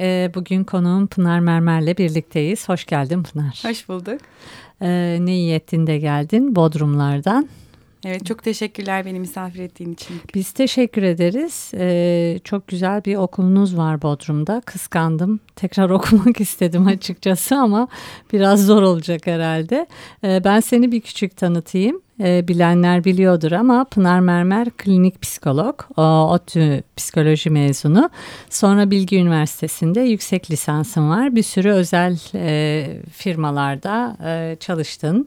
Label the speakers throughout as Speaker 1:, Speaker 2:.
Speaker 1: Ee, bugün konuğum Pınar Mermer'le birlikteyiz. Hoş geldin Pınar.
Speaker 2: Hoş bulduk.
Speaker 1: Ee, ne iyi ettin de geldin Bodrumlardan.
Speaker 2: Evet çok teşekkürler beni misafir ettiğin için.
Speaker 1: Biz teşekkür ederiz. Ee, çok güzel bir okulunuz var Bodrum'da. Kıskandım. Tekrar okumak istedim açıkçası ama biraz zor olacak herhalde. Ee, ben seni bir küçük tanıtayım. Ee, bilenler biliyordur ama Pınar Mermer klinik psikolog, o, ODTÜ psikoloji mezunu. Sonra Bilgi Üniversitesi'nde yüksek lisansın var. Bir sürü özel e, firmalarda e, çalıştın.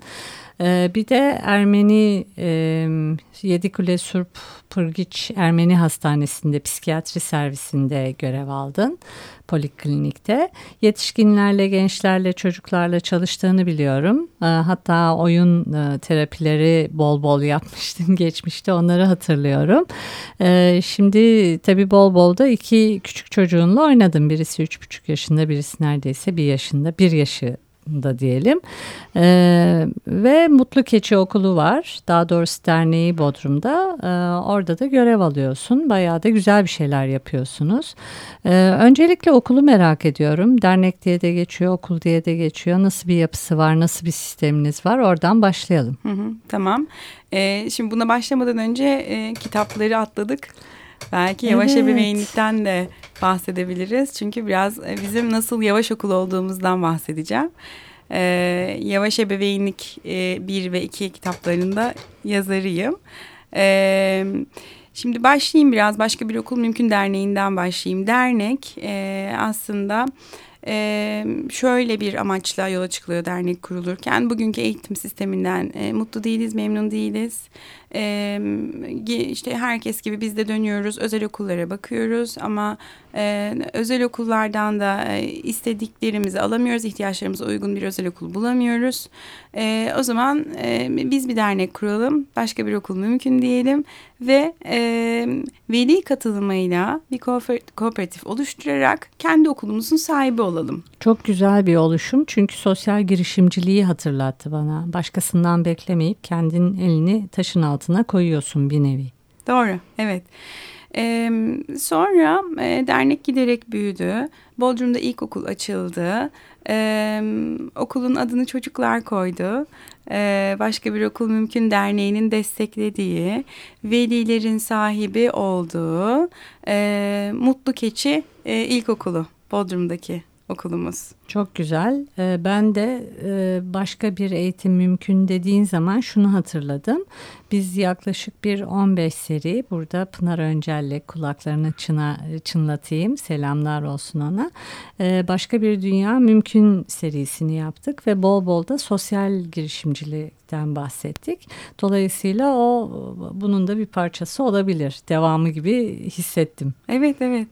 Speaker 1: Ee, bir de Ermeni e, Yedikule Surp Pırgiç Ermeni Hastanesi'nde psikiyatri servisinde görev aldın. Poliklinikte. Yetişkinlerle, gençlerle, çocuklarla çalıştığını biliyorum. Ee, hatta oyun e, terapileri bol bol yapmıştın geçmişte onları hatırlıyorum. Ee, şimdi tabii bol bol da iki küçük çocuğunla oynadın. Birisi üç buçuk yaşında, birisi neredeyse bir yaşında. Bir yaşı da diyelim. Ee, ve Mutlu Keçi Okulu var. Daha doğrusu derneği Bodrum'da. Ee, orada da görev alıyorsun. Bayağı da güzel bir şeyler yapıyorsunuz. Ee, öncelikle okulu merak ediyorum. Dernek diye de geçiyor, okul diye de geçiyor. Nasıl bir yapısı var, nasıl bir sisteminiz var? Oradan başlayalım.
Speaker 2: Hı hı, tamam. Ee, şimdi buna başlamadan önce e, kitapları atladık. Belki yavaş evet. ebeveynlikten de bahsedebiliriz. Çünkü biraz e, bizim nasıl yavaş okul olduğumuzdan bahsedeceğim. Ee, yavaş ebeveynlik e, 1 ve 2 kitaplarında yazarıyım. Ee, şimdi başlayayım biraz başka bir okul mümkün derneğinden başlayayım. Dernek e, aslında e, şöyle bir amaçla yola çıkılıyor dernek kurulurken. Bugünkü eğitim sisteminden e, mutlu değiliz, memnun değiliz. E, işte herkes gibi biz de dönüyoruz, özel okullara bakıyoruz ama e, özel okullardan da e, istediklerimizi alamıyoruz, ihtiyaçlarımıza uygun bir özel okul bulamıyoruz. E, o zaman e, biz bir dernek kuralım, başka bir okul mümkün diyelim ve e, veli katılımıyla bir kooperatif oluşturarak kendi okulumuzun sahibi olalım.
Speaker 1: Çok güzel bir oluşum çünkü sosyal girişimciliği hatırlattı bana. Başkasından beklemeyip kendin elini taşın altına koyuyorsun bir nevi.
Speaker 2: Doğru, evet. Ee, sonra e, dernek giderek büyüdü. Bodrum'da ilkokul açıldı. Ee, okulun adını çocuklar koydu. Ee, başka bir okul mümkün derneğinin desteklediği, velilerin sahibi olduğu e, Mutlu Keçi e, İlkokulu Bodrum'daki okulumuz.
Speaker 1: Çok güzel. Ee, ben de e, başka bir eğitim mümkün dediğin zaman şunu hatırladım. Biz yaklaşık bir 15 seri burada Pınar Öncel'le kulaklarını çına, çınlatayım. Selamlar olsun ona. Ee, başka bir dünya mümkün serisini yaptık ve bol bol da sosyal girişimcilikten bahsettik. Dolayısıyla o bunun da bir parçası olabilir. Devamı gibi hissettim.
Speaker 2: Evet evet.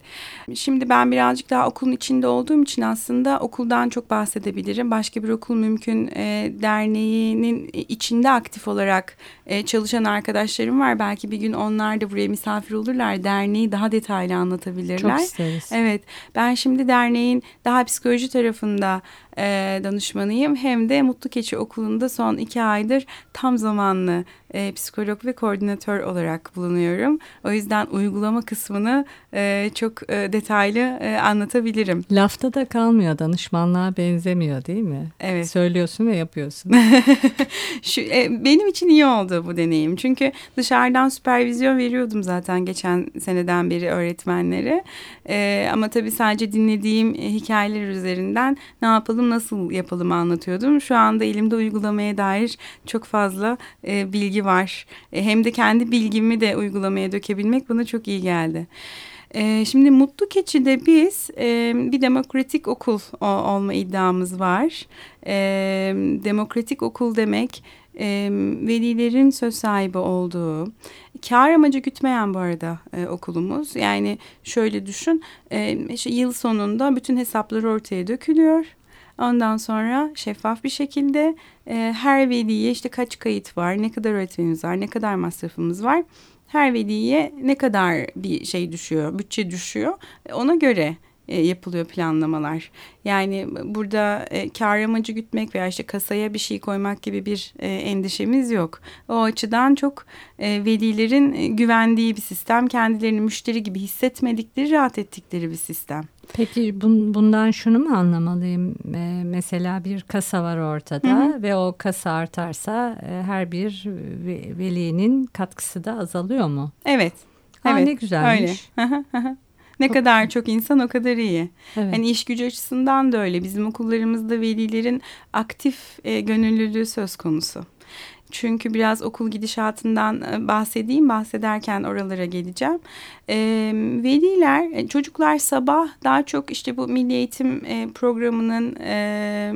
Speaker 2: Şimdi ben birazcık daha okulun içinde olduğum için aslında okuldan çok bahsedebilirim. Başka bir okul mümkün e, derneğinin içinde aktif olarak e, çalışan arkadaşlarım var. Belki bir gün onlar da buraya misafir olurlar. Derneği daha detaylı anlatabilirler. Çok
Speaker 1: isteriz.
Speaker 2: Evet. Ben şimdi derneğin daha psikoloji tarafında e, danışmanıyım. Hem de Mutlu Keçi Okulu'nda son iki aydır tam zamanlı e, psikolog ve koordinatör olarak bulunuyorum. O yüzden uygulama kısmını e, çok e, detaylı e, anlatabilirim.
Speaker 1: Lafta da kalmıyor, danışmanlığa benzemiyor değil mi?
Speaker 2: Evet.
Speaker 1: Söylüyorsun ve yapıyorsun.
Speaker 2: Şu, e, benim için iyi oldu bu deneyim. Çünkü dışarıdan süpervizyon veriyordum zaten geçen seneden beri öğretmenlere. E, ama tabii sadece dinlediğim hikayeler üzerinden ne yapalım nasıl yapalım anlatıyordum. Şu anda elimde uygulamaya dair çok fazla e, bilgi var. E, hem de kendi bilgimi de uygulamaya dökebilmek bana çok iyi geldi. E, şimdi Mutlu Keçi'de biz e, bir demokratik okul o, olma iddiamız var. E, demokratik okul demek e, velilerin söz sahibi olduğu, kar amacı gütmeyen bu arada e, okulumuz. Yani şöyle düşün, e, işte yıl sonunda bütün hesapları ortaya dökülüyor Ondan sonra şeffaf bir şekilde e, her veliye işte kaç kayıt var, ne kadar öğretmenimiz var, ne kadar masrafımız var. Her veliye ne kadar bir şey düşüyor, bütçe düşüyor. Ona göre e, yapılıyor planlamalar. Yani burada e, kar amacı gütmek veya işte kasaya bir şey koymak gibi bir e, endişemiz yok. O açıdan çok e, velilerin e, güvendiği bir sistem, kendilerini müşteri gibi hissetmedikleri, rahat ettikleri bir sistem.
Speaker 1: Peki bun, bundan şunu mu anlamalıyım? E, mesela bir kasa var ortada hı hı. ve o kasa artarsa e, her bir velinin katkısı da azalıyor mu?
Speaker 2: Evet.
Speaker 1: Ha,
Speaker 2: evet.
Speaker 1: Ne güzelmiş.
Speaker 2: Öyle. Ne çok kadar çok insan o kadar iyi. Evet. Hani iş gücü açısından da öyle. Bizim okullarımızda velilerin aktif e, gönüllülüğü söz konusu. Çünkü biraz okul gidişatından e, bahsedeyim. Bahsederken oralara geleceğim. E, veliler, e, çocuklar sabah daha çok işte bu milli eğitim e, programının... E,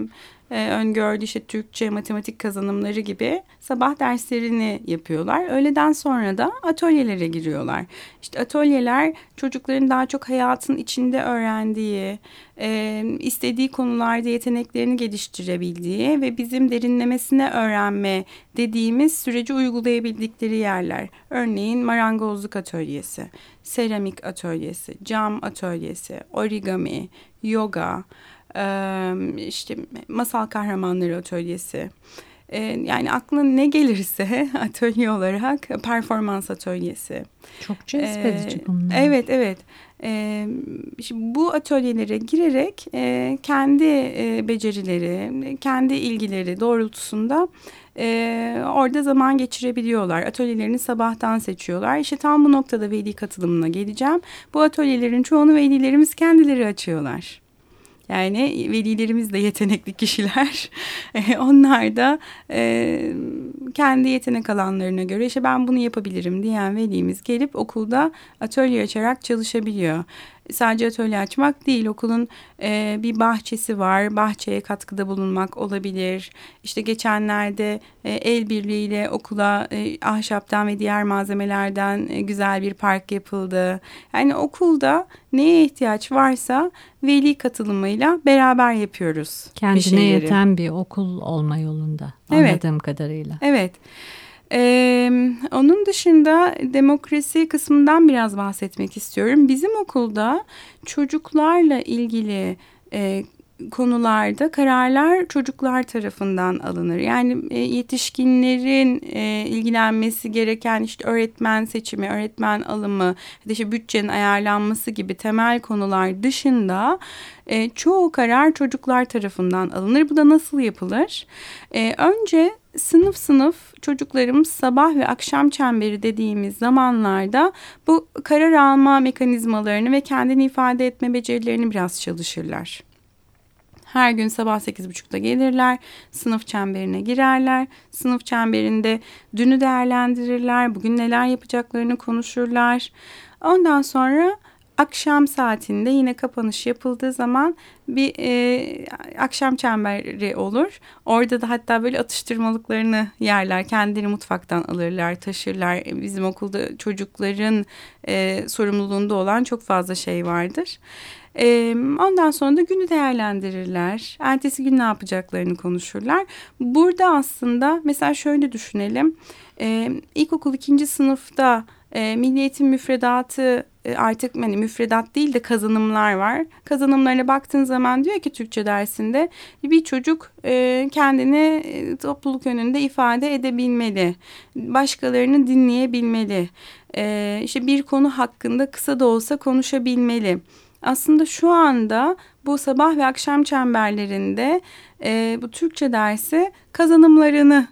Speaker 2: e, öngördüğü işte Türkçe, matematik kazanımları gibi sabah derslerini yapıyorlar. Öğleden sonra da atölyelere giriyorlar. İşte atölyeler çocukların daha çok hayatın içinde öğrendiği, e, istediği konularda yeteneklerini geliştirebildiği ve bizim derinlemesine öğrenme dediğimiz süreci uygulayabildikleri yerler. Örneğin marangozluk atölyesi, seramik atölyesi, cam atölyesi, origami, yoga, işte masal kahramanları atölyesi. Yani aklına ne gelirse atölye olarak performans atölyesi.
Speaker 1: Çok cezbedici bunlar.
Speaker 2: Evet evet. Şimdi bu atölyelere girerek kendi becerileri, kendi ilgileri doğrultusunda orada zaman geçirebiliyorlar. Atölyelerini sabahtan seçiyorlar. İşte tam bu noktada veli katılımına geleceğim. Bu atölyelerin çoğunu velilerimiz kendileri açıyorlar. Yani velilerimiz de yetenekli kişiler. Onlar da e, kendi yetenek alanlarına göre işte ben bunu yapabilirim diyen velimiz gelip okulda atölye açarak çalışabiliyor sadece atölye açmak değil okulun e, bir bahçesi var. Bahçeye katkıda bulunmak olabilir. İşte geçenlerde e, el birliğiyle okula e, ahşaptan ve diğer malzemelerden e, güzel bir park yapıldı. Yani okulda neye ihtiyaç varsa veli katılımıyla beraber yapıyoruz
Speaker 1: kendine bir yeten bir okul olma yolunda anladığım evet. kadarıyla.
Speaker 2: Evet ee, onun dışında demokrasi kısmından biraz bahsetmek istiyorum. Bizim okulda çocuklarla ilgili e, konularda kararlar çocuklar tarafından alınır. Yani e, yetişkinlerin e, ilgilenmesi gereken işte öğretmen seçimi, öğretmen alımı, işte bütçenin ayarlanması gibi temel konular dışında e, çoğu karar çocuklar tarafından alınır. Bu da nasıl yapılır? E, önce sınıf sınıf çocuklarımız sabah ve akşam çemberi dediğimiz zamanlarda bu karar alma mekanizmalarını ve kendini ifade etme becerilerini biraz çalışırlar. Her gün sabah sekiz buçukta gelirler, sınıf çemberine girerler. Sınıf çemberinde dünü değerlendirirler, bugün neler yapacaklarını konuşurlar. Ondan sonra akşam saatinde yine kapanış yapıldığı zaman bir e, akşam çemberi olur. Orada da hatta böyle atıştırmalıklarını yerler. Kendileri mutfaktan alırlar, taşırlar. E, bizim okulda çocukların e, sorumluluğunda olan çok fazla şey vardır. E, ondan sonra da günü değerlendirirler. Ertesi gün ne yapacaklarını konuşurlar. Burada aslında mesela şöyle düşünelim. E, ilkokul ikinci sınıfta e, Milli Eğitim müfredatı e, artık hani müfredat değil de kazanımlar var. Kazanımlarına baktığın zaman diyor ki Türkçe dersinde bir çocuk e, kendini e, topluluk önünde ifade edebilmeli. Başkalarını dinleyebilmeli. E, işte bir konu hakkında kısa da olsa konuşabilmeli. Aslında şu anda bu sabah ve akşam çemberlerinde e, bu Türkçe dersi kazanımlarını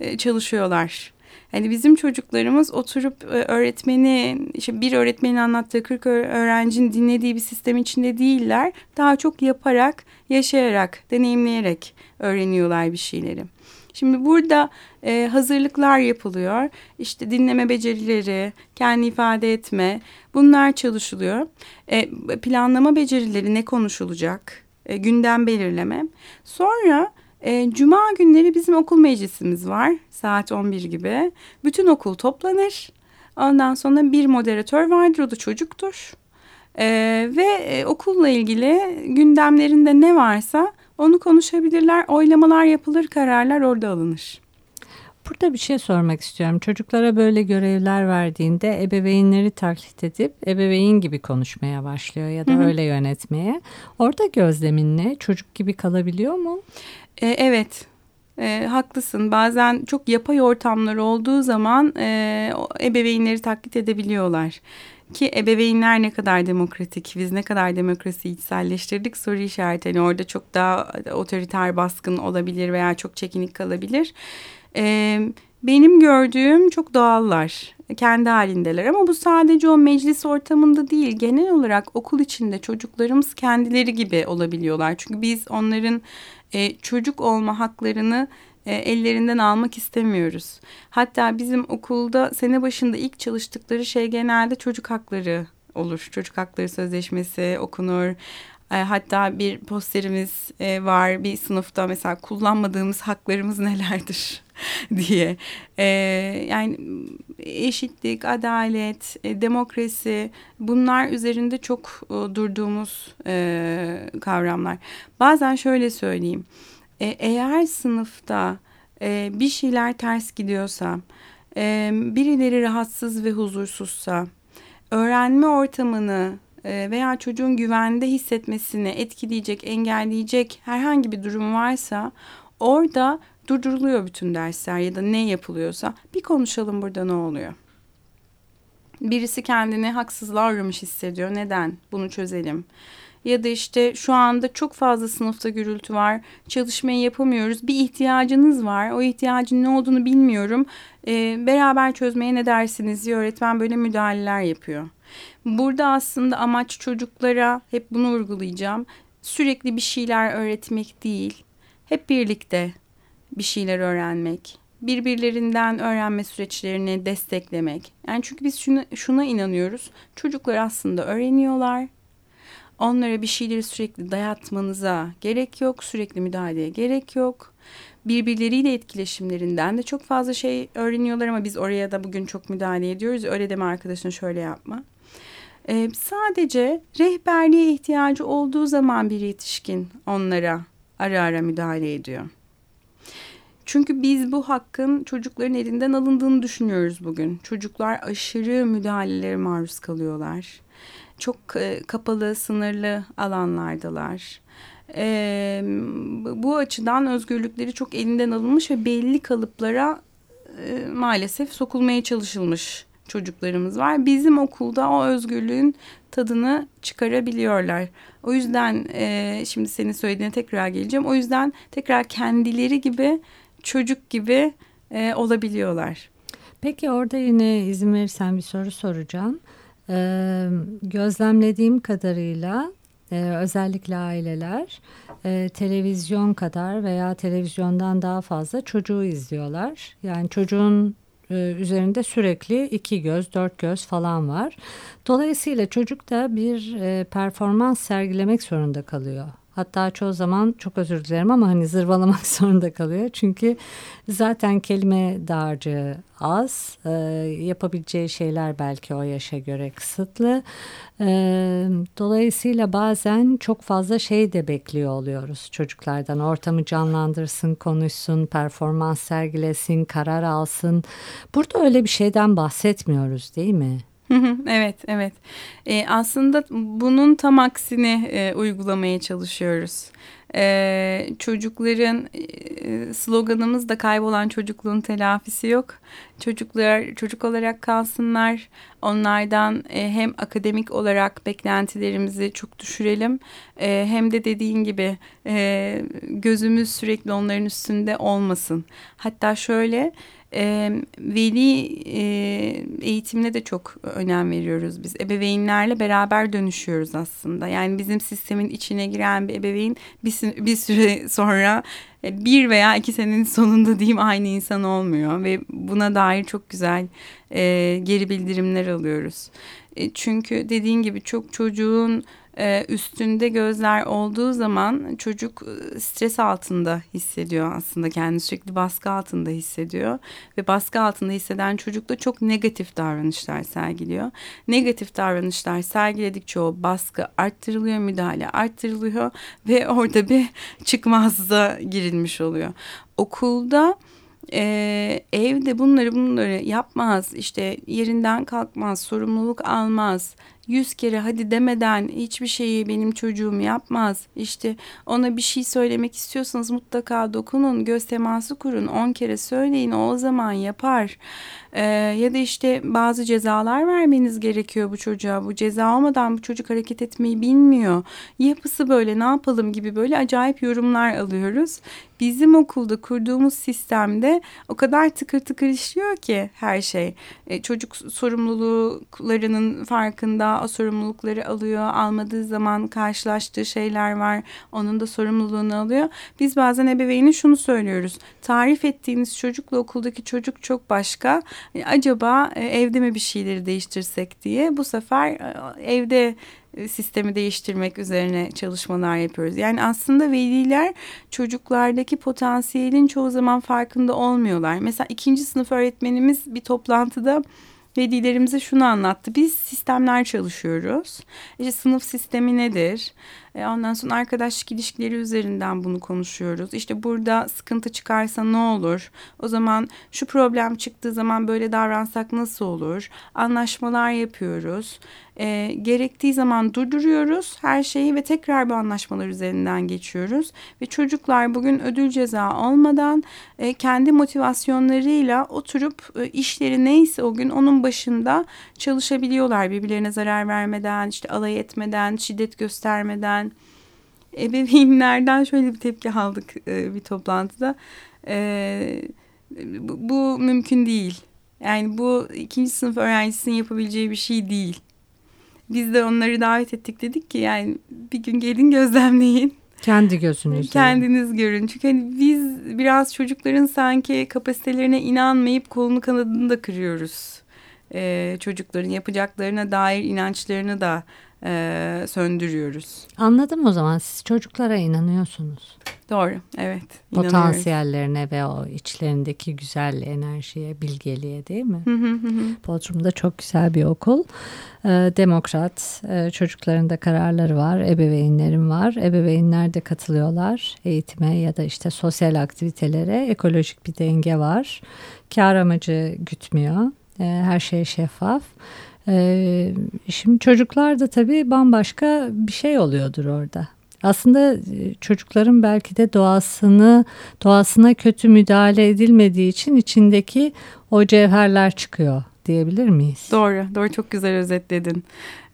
Speaker 2: e, çalışıyorlar. Hani bizim çocuklarımız oturup e, öğretmeni, işte bir öğretmenin anlattığı 40 öğrencinin dinlediği bir sistem içinde değiller. Daha çok yaparak, yaşayarak, deneyimleyerek öğreniyorlar bir şeyleri. Şimdi burada e, hazırlıklar yapılıyor. İşte dinleme becerileri, kendi ifade etme bunlar çalışılıyor. E, planlama becerileri ne konuşulacak? E, gündem belirleme. Sonra e, Cuma günleri bizim okul meclisimiz var saat 11 gibi. Bütün okul toplanır. Ondan sonra bir moderatör vardır o da çocuktur. E, ve e, okulla ilgili gündemlerinde ne varsa Onu konuşabilirler, oylamalar yapılır, kararlar orada alınır.
Speaker 1: Burada bir şey sormak istiyorum. Çocuklara böyle görevler verdiğinde ebeveynleri taklit edip ebeveyn gibi konuşmaya başlıyor ya da hı hı. öyle yönetmeye. Orada gözlemin ne? Çocuk gibi kalabiliyor mu?
Speaker 2: E, evet. E, haklısın. Bazen çok yapay ortamlar olduğu zaman e, ebeveynleri taklit edebiliyorlar. Ki ebeveynler ne kadar demokratik, biz ne kadar demokrasiyi içselleştirdik soru işareti. Yani orada çok daha otoriter baskın olabilir veya çok çekinik kalabilir. E, benim gördüğüm çok doğallar, kendi halindeler ama bu sadece o meclis ortamında değil, genel olarak okul içinde çocuklarımız kendileri gibi olabiliyorlar. Çünkü biz onların e, çocuk olma haklarını e, ellerinden almak istemiyoruz. Hatta bizim okulda sene başında ilk çalıştıkları şey genelde çocuk hakları olur. Çocuk hakları sözleşmesi okunur. E, hatta bir posterimiz e, var bir sınıfta mesela kullanmadığımız haklarımız nelerdir diye. E, yani eşitlik, adalet, e, demokrasi bunlar üzerinde çok e, durduğumuz e, kavramlar. Bazen şöyle söyleyeyim. E, eğer sınıfta e, bir şeyler ters gidiyorsa, e, birileri rahatsız ve huzursuzsa, öğrenme ortamını veya çocuğun güvende hissetmesini etkileyecek, engelleyecek herhangi bir durum varsa orada durduruluyor bütün dersler ya da ne yapılıyorsa bir konuşalım burada ne oluyor. Birisi kendini haksızlığa uğramış hissediyor. Neden? Bunu çözelim ya da işte şu anda çok fazla sınıfta gürültü var. Çalışmayı yapamıyoruz. Bir ihtiyacınız var. O ihtiyacın ne olduğunu bilmiyorum. Ee, beraber çözmeye ne dersiniz diye öğretmen böyle müdahaleler yapıyor. Burada aslında amaç çocuklara hep bunu vurgulayacağım. Sürekli bir şeyler öğretmek değil. Hep birlikte bir şeyler öğrenmek birbirlerinden öğrenme süreçlerini desteklemek. Yani çünkü biz şuna, şuna inanıyoruz. Çocuklar aslında öğreniyorlar Onlara bir şeyleri sürekli dayatmanıza gerek yok. Sürekli müdahaleye gerek yok. Birbirleriyle etkileşimlerinden de çok fazla şey öğreniyorlar ama biz oraya da bugün çok müdahale ediyoruz. Öyle deme arkadaşın şöyle yapma. Ee, sadece rehberliğe ihtiyacı olduğu zaman bir yetişkin onlara ara ara müdahale ediyor. Çünkü biz bu hakkın çocukların elinden alındığını düşünüyoruz bugün. Çocuklar aşırı müdahalelere maruz kalıyorlar çok e, kapalı, sınırlı alanlardalar. E, bu açıdan özgürlükleri çok elinden alınmış ve belli kalıplara e, maalesef sokulmaya çalışılmış çocuklarımız var. Bizim okulda o özgürlüğün tadını çıkarabiliyorlar. O yüzden e, şimdi senin söylediğine tekrar geleceğim. O yüzden tekrar kendileri gibi çocuk gibi e, olabiliyorlar.
Speaker 1: Peki orada yine izin verirsen bir soru soracağım. Ee, gözlemlediğim kadarıyla e, özellikle aileler e, televizyon kadar veya televizyondan daha fazla çocuğu izliyorlar. Yani çocuğun e, üzerinde sürekli iki göz, dört göz falan var. Dolayısıyla çocuk da bir e, performans sergilemek zorunda kalıyor. Hatta çoğu zaman çok özür dilerim ama hani zırvalamak zorunda kalıyor. Çünkü zaten kelime dağarcığı az. E, yapabileceği şeyler belki o yaşa göre kısıtlı. E, dolayısıyla bazen çok fazla şey de bekliyor oluyoruz çocuklardan. Ortamı canlandırsın, konuşsun, performans sergilesin, karar alsın. Burada öyle bir şeyden bahsetmiyoruz değil mi?
Speaker 2: Evet, evet. Ee, aslında bunun tam aksini e, uygulamaya çalışıyoruz. Ee, çocukların e, sloganımız da kaybolan çocukluğun telafisi yok. Çocuklar çocuk olarak kalsınlar. Onlardan e, hem akademik olarak beklentilerimizi çok düşürelim. E, hem de dediğin gibi e, gözümüz sürekli onların üstünde olmasın. Hatta şöyle e, veli e, eğitimine de çok önem veriyoruz biz. Ebeveynlerle beraber dönüşüyoruz aslında. Yani bizim sistemin içine giren bir ebeveyn bir, süre sonra e, bir veya iki senenin sonunda diyeyim aynı insan olmuyor ve buna dair çok güzel e, geri bildirimler alıyoruz. E, çünkü dediğin gibi çok çocuğun e, üstünde gözler olduğu zaman çocuk e, stres altında hissediyor aslında kendini sürekli baskı altında hissediyor ve baskı altında hisseden çocuk da çok negatif davranışlar sergiliyor. Negatif davranışlar sergiledikçe o baskı arttırılıyor, müdahale arttırılıyor ve orada bir çıkmazda girilmiş oluyor. Okulda ee, evde bunları bunları yapmaz işte yerinden kalkmaz sorumluluk almaz yüz kere hadi demeden hiçbir şeyi benim çocuğum yapmaz. İşte ona bir şey söylemek istiyorsanız mutlaka dokunun, göz teması kurun, on kere söyleyin o zaman yapar. Ee, ya da işte bazı cezalar vermeniz gerekiyor bu çocuğa. Bu ceza olmadan bu çocuk hareket etmeyi bilmiyor. Yapısı böyle ne yapalım gibi böyle acayip yorumlar alıyoruz. Bizim okulda kurduğumuz sistemde o kadar tıkır tıkır işliyor ki her şey. Ee, çocuk sorumluluklarının farkında, o sorumlulukları alıyor. Almadığı zaman karşılaştığı şeyler var. Onun da sorumluluğunu alıyor. Biz bazen ebeveyni şunu söylüyoruz. Tarif ettiğiniz çocukla okuldaki çocuk çok başka. E, acaba e, evde mi bir şeyleri değiştirsek diye bu sefer e, evde sistemi değiştirmek üzerine çalışmalar yapıyoruz. Yani aslında veliler çocuklardaki potansiyelin çoğu zaman farkında olmuyorlar. Mesela ikinci sınıf öğretmenimiz bir toplantıda velilerimize şunu anlattı. Biz sistemler çalışıyoruz. İşte sınıf sistemi nedir? E, ondan sonra arkadaşlık ilişkileri üzerinden bunu konuşuyoruz. İşte burada sıkıntı çıkarsa ne olur? O zaman şu problem çıktığı zaman böyle davransak nasıl olur? Anlaşmalar yapıyoruz. E, gerektiği zaman durduruyoruz her şeyi ve tekrar bu anlaşmalar üzerinden geçiyoruz. Ve çocuklar bugün ödül ceza olmadan e, kendi motivasyonlarıyla oturup e, işleri neyse o gün onun başında çalışabiliyorlar. Birbirlerine zarar vermeden, işte alay etmeden, şiddet göstermeden ebeveynlerden şöyle bir tepki aldık e, bir toplantıda. E, bu, bu mümkün değil. Yani bu ikinci sınıf öğrencisinin yapabileceği bir şey değil. Biz de onları davet ettik dedik ki yani bir gün gelin gözlemleyin.
Speaker 1: Kendi gözünüzle.
Speaker 2: Kendiniz görün. Çünkü hani biz biraz çocukların sanki kapasitelerine inanmayıp kolunu kanadını da kırıyoruz. Ee, çocukların yapacaklarına dair inançlarını da e, söndürüyoruz.
Speaker 1: Anladım o zaman siz çocuklara inanıyorsunuz.
Speaker 2: Doğru evet.
Speaker 1: Potansiyellerine ve o içlerindeki güzel enerjiye, bilgeliğe değil mi? Bodrum'da çok güzel bir okul. Ee, demokrat, e, çocukların da kararları var, ebeveynlerim var. Ebeveynler de katılıyorlar eğitime ya da işte sosyal aktivitelere. Ekolojik bir denge var. Kar amacı gütmüyor. Ee, her şey şeffaf. Ee, şimdi çocuklar da tabii bambaşka bir şey oluyordur orada. Aslında e, çocukların belki de doğasını doğasına kötü müdahale edilmediği için içindeki o cevherler çıkıyor diyebilir miyiz?
Speaker 2: Doğru, doğru çok güzel özetledin.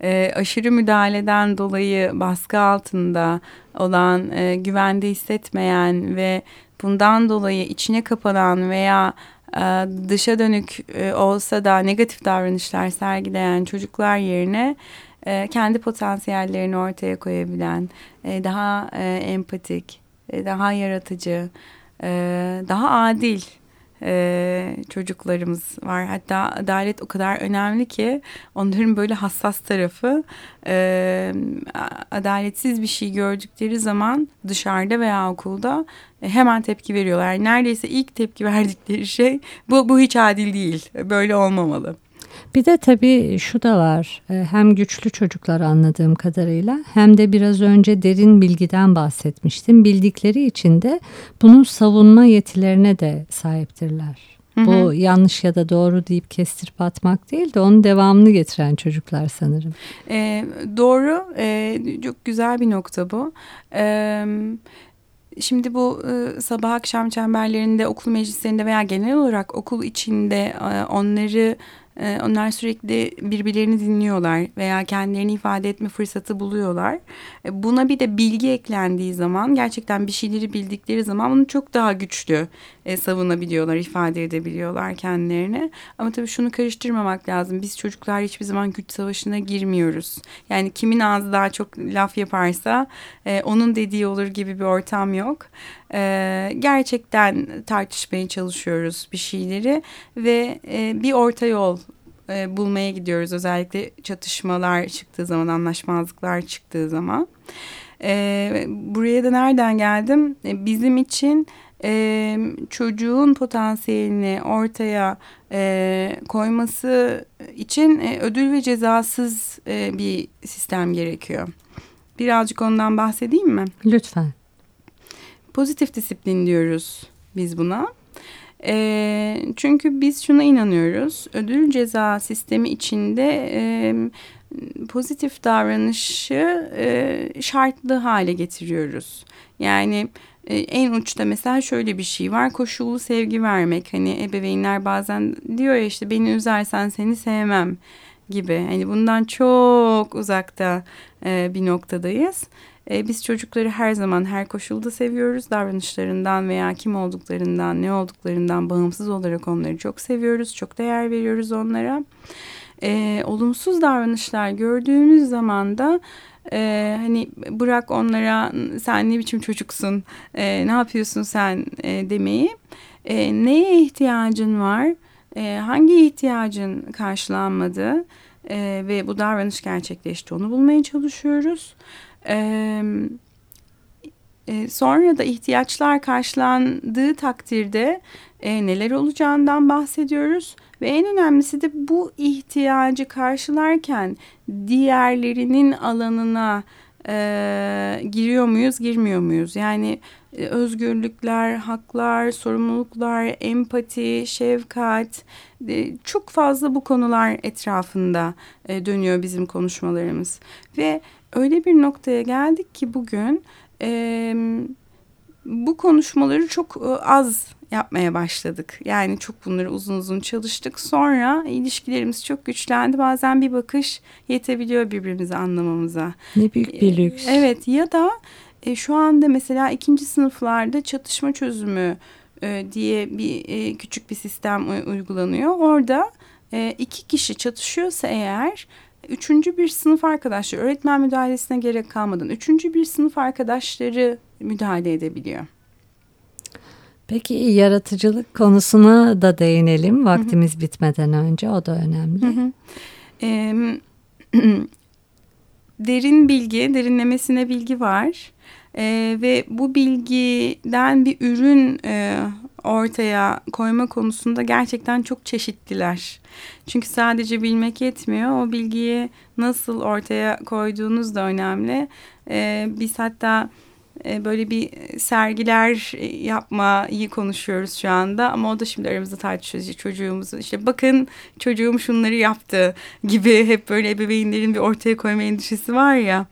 Speaker 2: Ee, aşırı müdahaleden dolayı baskı altında olan, e, güvende hissetmeyen ve bundan dolayı içine kapanan veya e, dışa dönük e, olsa da negatif davranışlar sergileyen çocuklar yerine e, kendi potansiyellerini ortaya koyabilen, daha empatik, daha yaratıcı, daha adil çocuklarımız var. Hatta adalet o kadar önemli ki onların böyle hassas tarafı adaletsiz bir şey gördükleri zaman dışarıda veya okulda e, hemen tepki veriyorlar. Neredeyse ilk tepki verdikleri şey bu, bu hiç adil değil. Böyle olmamalı.
Speaker 1: Bir de tabii şu da var. E, hem güçlü çocuklar anladığım kadarıyla hem de biraz önce derin bilgiden bahsetmiştim. Bildikleri için de bunun savunma yetilerine de sahiptirler. Hı hı. Bu yanlış ya da doğru deyip kestirip atmak değil de onun devamını getiren çocuklar sanırım.
Speaker 2: E, doğru, e, çok güzel bir nokta bu. Evet Şimdi bu e, sabah akşam çemberlerinde, okul meclislerinde veya genel olarak okul içinde e, onları ee, onlar sürekli birbirlerini dinliyorlar veya kendilerini ifade etme fırsatı buluyorlar. Ee, buna bir de bilgi eklendiği zaman gerçekten bir şeyleri bildikleri zaman bunu çok daha güçlü e, savunabiliyorlar, ifade edebiliyorlar kendilerini. Ama tabii şunu karıştırmamak lazım. Biz çocuklar hiçbir zaman güç savaşına girmiyoruz. Yani kimin ağzı daha çok laf yaparsa e, onun dediği olur gibi bir ortam yok. E, gerçekten tartışmaya çalışıyoruz bir şeyleri ve bir orta yol e, bulmaya gidiyoruz. Özellikle çatışmalar çıktığı zaman, anlaşmazlıklar çıktığı zaman. E, buraya da nereden geldim? E, bizim için e, çocuğun potansiyelini ortaya e, koyması için e, ödül ve cezasız e, bir sistem gerekiyor. Birazcık ondan bahsedeyim mi?
Speaker 1: Lütfen.
Speaker 2: Pozitif disiplin diyoruz biz buna. E, çünkü biz şuna inanıyoruz. Ödül ceza sistemi içinde e, pozitif davranışı e, şartlı hale getiriyoruz. Yani en uçta mesela şöyle bir şey var koşullu sevgi vermek hani ebeveynler bazen diyor ya işte beni üzersen seni sevmem gibi hani bundan çok uzakta bir noktadayız. E, biz çocukları her zaman her koşulda seviyoruz davranışlarından veya kim olduklarından ne olduklarından bağımsız olarak onları çok seviyoruz çok değer veriyoruz onlara. E, olumsuz davranışlar gördüğümüz zaman da ee, hani bırak onlara sen ne biçim çocuksun, e, ne yapıyorsun sen e, demeyi. E, neye ihtiyacın var, e, hangi ihtiyacın karşılanmadı e, ve bu davranış gerçekleşti onu bulmaya çalışıyoruz. E, sonra da ihtiyaçlar karşılandığı takdirde e, neler olacağından bahsediyoruz. Ve en önemlisi de bu ihtiyacı karşılarken diğerlerinin alanına e, giriyor muyuz, girmiyor muyuz? Yani e, özgürlükler, haklar, sorumluluklar, empati, şefkat e, çok fazla bu konular etrafında e, dönüyor bizim konuşmalarımız. Ve öyle bir noktaya geldik ki bugün e, bu konuşmaları çok e, az yapmaya başladık. Yani çok bunları uzun uzun çalıştık. Sonra ilişkilerimiz çok güçlendi. Bazen bir bakış yetebiliyor birbirimizi anlamamıza.
Speaker 1: Ne büyük bir lüks.
Speaker 2: Evet ya da e, şu anda mesela ikinci sınıflarda çatışma çözümü e, diye bir e, küçük bir sistem uygulanıyor. Orada e, iki kişi çatışıyorsa eğer üçüncü bir sınıf arkadaşları öğretmen müdahalesine gerek kalmadan üçüncü bir sınıf arkadaşları müdahale edebiliyor.
Speaker 1: Peki yaratıcılık konusuna da değinelim vaktimiz hı hı. bitmeden önce o da önemli. Hı hı.
Speaker 2: Ee, derin bilgi, derinlemesine bilgi var ee, ve bu bilgiden bir ürün e, ortaya koyma konusunda gerçekten çok çeşitliler. Çünkü sadece bilmek yetmiyor. O bilgiyi nasıl ortaya koyduğunuz da önemli. Ee, biz hatta e, böyle bir sergiler yapmayı konuşuyoruz şu anda ama o da şimdi aramızda tartışıyoruz çocuğumuzu işte bakın çocuğum şunları yaptı gibi hep böyle ebeveynlerin bir ortaya koyma endişesi var ya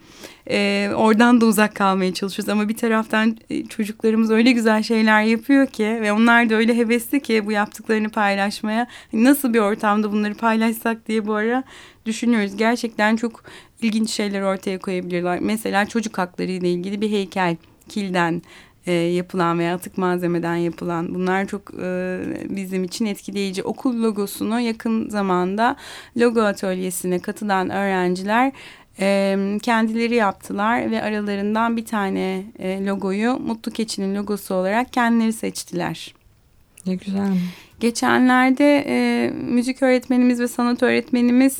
Speaker 2: e, oradan da uzak kalmaya çalışıyoruz ama bir taraftan e, çocuklarımız öyle güzel şeyler yapıyor ki ve onlar da öyle hevesli ki bu yaptıklarını paylaşmaya nasıl bir ortamda bunları paylaşsak diye bu ara düşünüyoruz gerçekten çok ilginç şeyler ortaya koyabilirler. Mesela çocuk hakları ile ilgili bir heykel kilden e, yapılan veya atık malzemeden yapılan bunlar çok e, bizim için etkileyici. Okul logosunu yakın zamanda logo atölyesine katılan öğrenciler e, kendileri yaptılar ve aralarından bir tane e, logoyu Mutlu Keçi'nin logosu olarak kendileri seçtiler.
Speaker 1: Ne güzel.
Speaker 2: Geçenlerde e, müzik öğretmenimiz ve sanat öğretmenimiz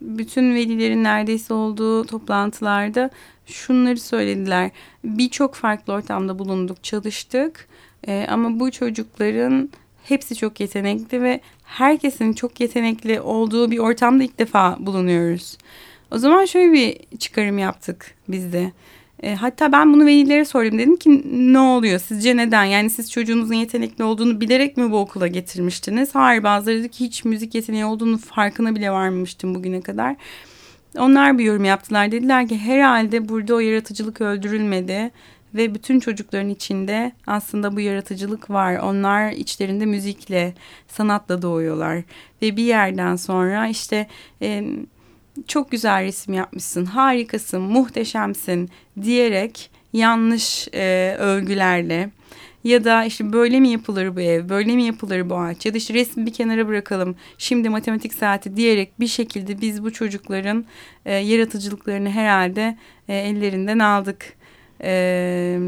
Speaker 2: bütün velilerin neredeyse olduğu toplantılarda şunları söylediler. Birçok farklı ortamda bulunduk, çalıştık ama bu çocukların hepsi çok yetenekli ve herkesin çok yetenekli olduğu bir ortamda ilk defa bulunuyoruz. O zaman şöyle bir çıkarım yaptık biz de. E, hatta ben bunu velilere sordum. Dedim ki ne oluyor sizce neden? Yani siz çocuğunuzun yetenekli olduğunu bilerek mi bu okula getirmiştiniz? Hayır bazıları dedi ki hiç müzik yeteneği olduğunu farkına bile varmamıştım bugüne kadar. Onlar bir yorum yaptılar. Dediler ki herhalde burada o yaratıcılık öldürülmedi. Ve bütün çocukların içinde aslında bu yaratıcılık var. Onlar içlerinde müzikle, sanatla doğuyorlar. Ve bir yerden sonra işte... E, çok güzel resim yapmışsın, harikasın, muhteşemsin diyerek yanlış e, övgülerle ya da işte böyle mi yapılır bu ev, böyle mi yapılır bu ağaç ya da işte resmi bir kenara bırakalım şimdi matematik saati diyerek bir şekilde biz bu çocukların e, yaratıcılıklarını herhalde e, ellerinden aldık. E,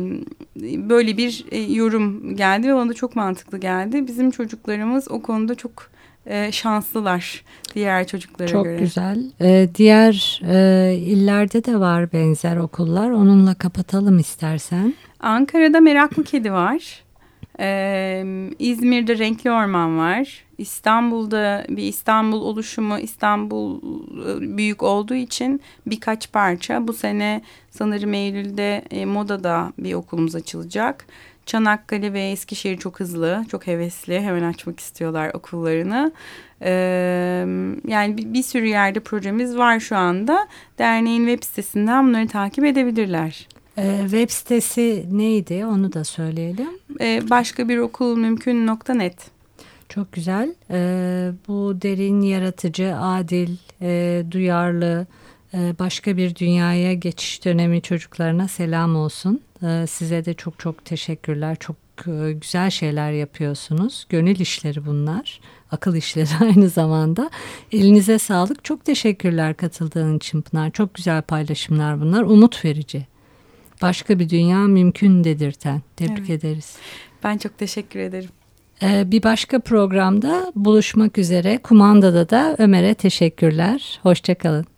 Speaker 2: böyle bir e, yorum geldi ve bana da çok mantıklı geldi. Bizim çocuklarımız o konuda çok e, şanslılar diğer çocuklara
Speaker 1: Çok
Speaker 2: göre.
Speaker 1: Çok güzel. Ee, diğer e, illerde de var benzer okullar. Onunla kapatalım istersen.
Speaker 2: Ankara'da Meraklı Kedi var. Ee, İzmir'de Renkli Orman var. İstanbul'da bir İstanbul oluşumu İstanbul e, büyük olduğu için birkaç parça. Bu sene sanırım Eylül'de e, Moda'da bir okulumuz açılacak. Çanakkale ve Eskişehir çok hızlı, çok hevesli. Hemen açmak istiyorlar okullarını. Ee, yani bir, bir sürü yerde projemiz var şu anda. Derneğin web sitesinden bunları takip edebilirler.
Speaker 1: Ee, web sitesi neydi onu da söyleyelim.
Speaker 2: Ee, başka bir okul mümkün.net.
Speaker 1: Çok güzel. Ee, bu derin, yaratıcı, adil, e, duyarlı, başka bir dünyaya geçiş dönemi çocuklarına selam olsun. Ee, size de çok çok teşekkürler. Çok e, güzel şeyler yapıyorsunuz. Gönül işleri bunlar. Akıl işleri aynı zamanda. Elinize sağlık. Çok teşekkürler katıldığın için Pınar. Çok güzel paylaşımlar bunlar. Umut verici. Başka bir dünya mümkün dedirten. Tebrik evet. ederiz.
Speaker 2: Ben çok teşekkür ederim.
Speaker 1: Ee, bir başka programda buluşmak üzere. Kumandada da Ömer'e teşekkürler. Hoşçakalın.